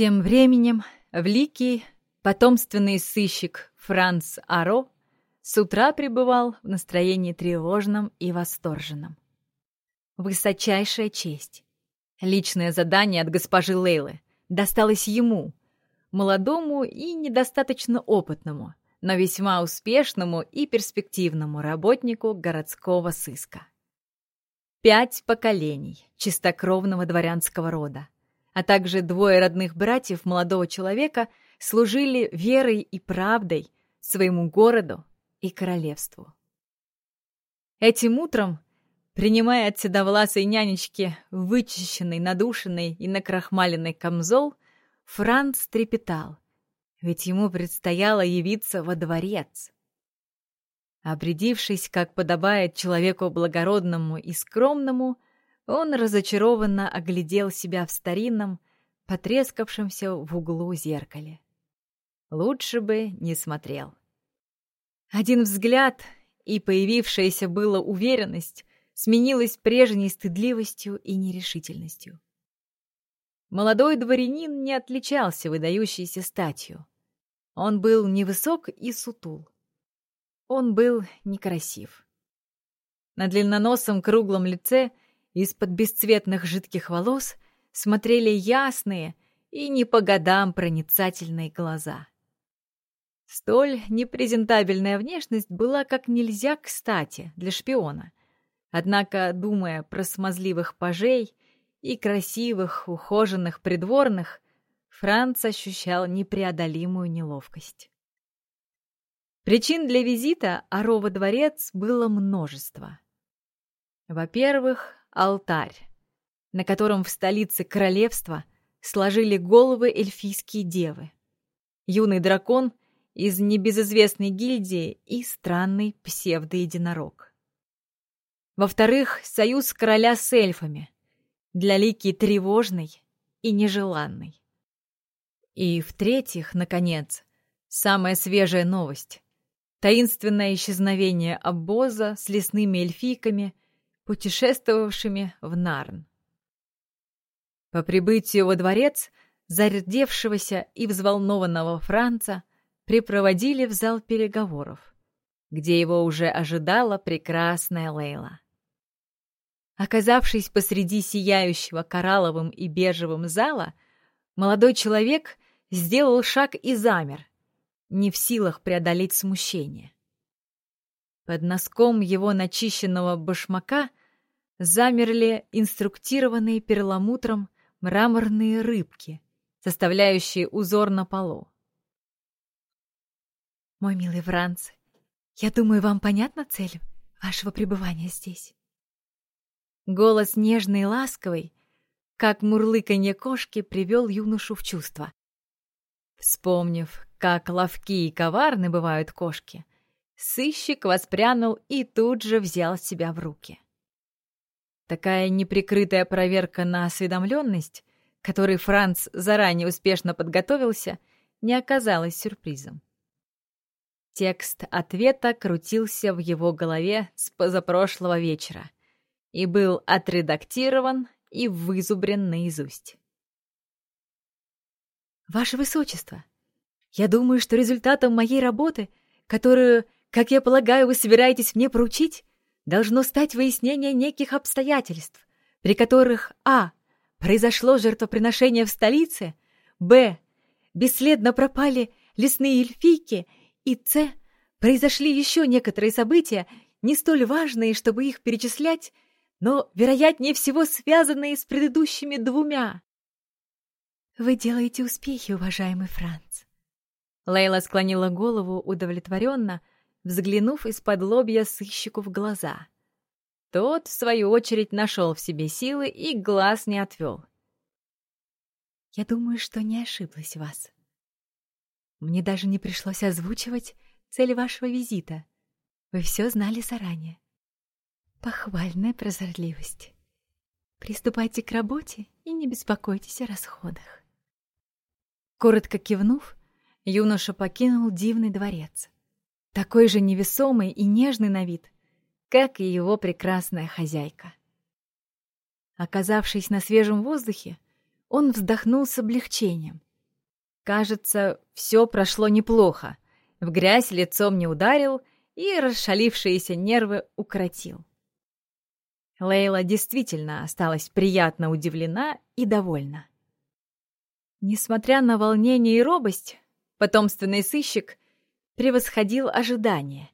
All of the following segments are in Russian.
Тем временем Вликий, потомственный сыщик Франц Аро, с утра пребывал в настроении тревожном и восторженном. Высочайшая честь. Личное задание от госпожи Лейлы досталось ему, молодому и недостаточно опытному, но весьма успешному и перспективному работнику городского сыска. Пять поколений чистокровного дворянского рода, а также двое родных братьев молодого человека служили верой и правдой своему городу и королевству. Этим утром, принимая от седовласой нянечки вычищенный, надушенный и накрахмаленный камзол, Франц трепетал, ведь ему предстояло явиться во дворец. Обрядившись, как подобает человеку благородному и скромному, он разочарованно оглядел себя в старинном, потрескавшемся в углу зеркале. Лучше бы не смотрел. Один взгляд, и появившаяся была уверенность сменилась прежней стыдливостью и нерешительностью. Молодой дворянин не отличался выдающейся статью. Он был невысок и сутул. Он был некрасив. На длинноносом круглом лице из-под бесцветных жидких волос смотрели ясные и не по годам проницательные глаза. Столь непрезентабельная внешность была как нельзя кстати для шпиона. Однако, думая про смазливых пажей и красивых, ухоженных придворных, Франц ощущал непреодолимую неловкость. Причин для визита Арова дворец было множество. Во-первых, алтарь, на котором в столице королевства сложили головы эльфийские девы. Юный дракон из небезызвестной гильдии и странный псевдоединорог. Во-вторых, союз короля с эльфами, для Лики тревожный и нежеланный. И в-третьих, наконец, самая свежая новость. Таинственное исчезновение обоза с лесными эльфийками, путешествовавшими в Нарн. По прибытию во дворец зардевшегося и взволнованного Франца припроводили в зал переговоров, где его уже ожидала прекрасная Лейла. Оказавшись посреди сияющего коралловым и бежевым зала, молодой человек сделал шаг и замер, не в силах преодолеть смущение. Под носком его начищенного башмака замерли инструктированные перламутром мраморные рыбки, составляющие узор на полу. Мой милый Франц, я думаю, вам понятна цель вашего пребывания здесь. Голос нежный и ласковый, как мурлыканье кошки, привел юношу в чувство. Вспомнив, как ловки и коварны бывают кошки, сыщик воспрянул и тут же взял себя в руки. Такая неприкрытая проверка на осведомленность, которой Франц заранее успешно подготовился, не оказалась сюрпризом. Текст ответа крутился в его голове с позапрошлого вечера и был отредактирован и вызубрен наизусть. «Ваше Высочество, я думаю, что результатом моей работы, которую, как я полагаю, вы собираетесь мне поручить, должно стать выяснение неких обстоятельств, при которых а. произошло жертвоприношение в столице, б. бесследно пропали лесные эльфийки — и Ц произошли еще некоторые события, не столь важные, чтобы их перечислять, но, вероятнее всего, связанные с предыдущими двумя. «Вы делаете успехи, уважаемый Франц». Лейла склонила голову удовлетворенно, взглянув из-под лобья сыщику в глаза. Тот, в свою очередь, нашел в себе силы и глаз не отвел. «Я думаю, что не ошиблась вас», мне даже не пришлось озвучивать цель вашего визита. Вы все знали заранее. Похвальная прозорливость. Приступайте к работе и не беспокойтесь о расходах. Коротко кивнув, юноша покинул дивный дворец. Такой же невесомый и нежный на вид, как и его прекрасная хозяйка. Оказавшись на свежем воздухе, он вздохнул с облегчением — кажется, все прошло неплохо. В грязь лицом не ударил и расшалившиеся нервы укротил. Лейла действительно осталась приятно удивлена и довольна. Несмотря на волнение и робость, потомственный сыщик превосходил ожидания,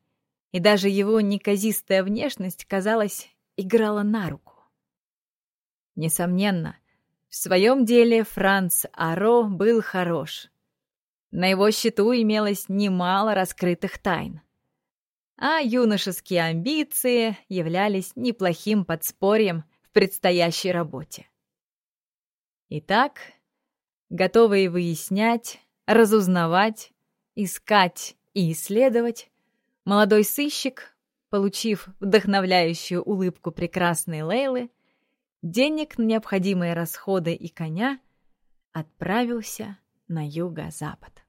и даже его неказистая внешность, казалось, играла на руку. Несомненно, в своем деле Франц Аро был хорош. На его счету имелось немало раскрытых тайн а юношеские амбиции являлись неплохим подспорьем в предстоящей работе. Итак, готовые выяснять, разузнавать, искать и исследовать, молодой сыщик, получив вдохновляющую улыбку прекрасной Лейлы, денег на необходимые расходы и коня, отправился на юго-запад.